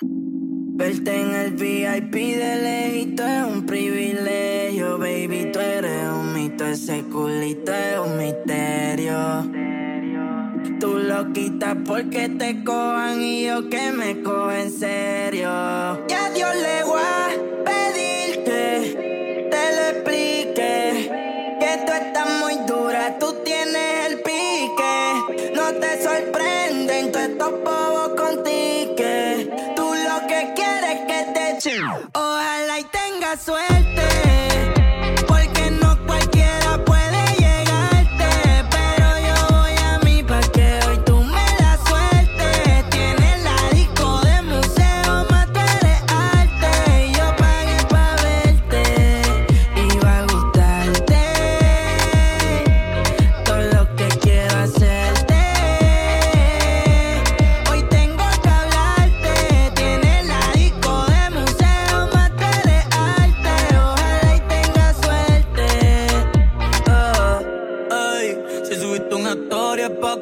Verte en el VIP de lejito es un privilegio, baby. Tú eres un mito, ese culito es un misterio. Tú lo quitas porque te cojan y yo que me cojo en serio. Ya Dios le voy a pedirte, te lo explique. Que tú estás muy dura, tú tienes el pique. No te sorprenden todos estos bobos contigo. Suerte.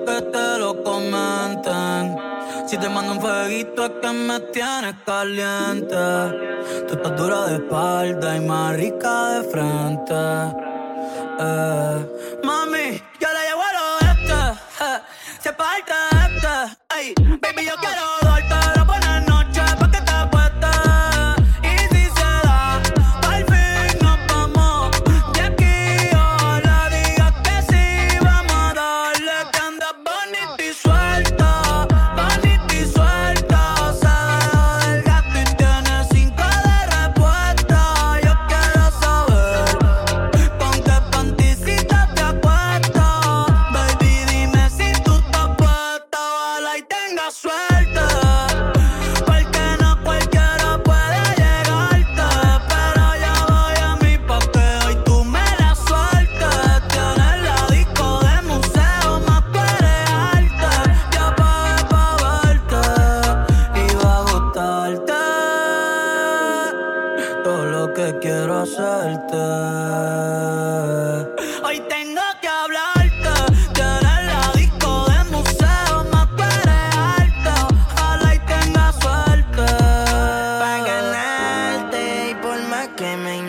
Que te lo comenten. Si te mando un fueguito es que me tienes caliente. Tú estás dura de espalda y más rica de frente. Eh, Mami, yo la llevo al oeste. eh, Se parte este. Ey, baby, yo quiero Y tengas suerte Porque no cualquiera puede llegarte Pero yo voy a mí pa' que hoy tú me la sueltes Tienes la disco de museo, más tú arte Ya pagué pa' verte Y va a gustarte todo lo que quiero hacerte. Hoy tengo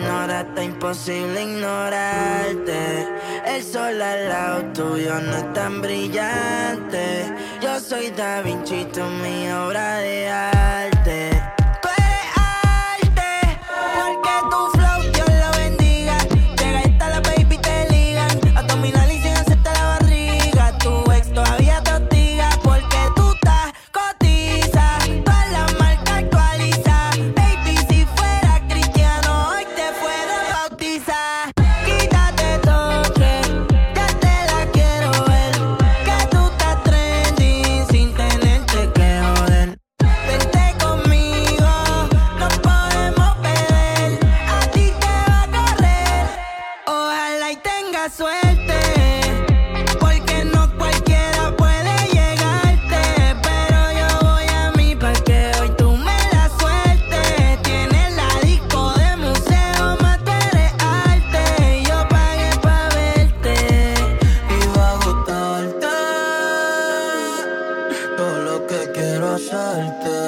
ignoras, está imposible ignorarte. El sol al lado tuyo no es tan brillante. Yo soy Da Vinci, tú mi obra de arte. besarte.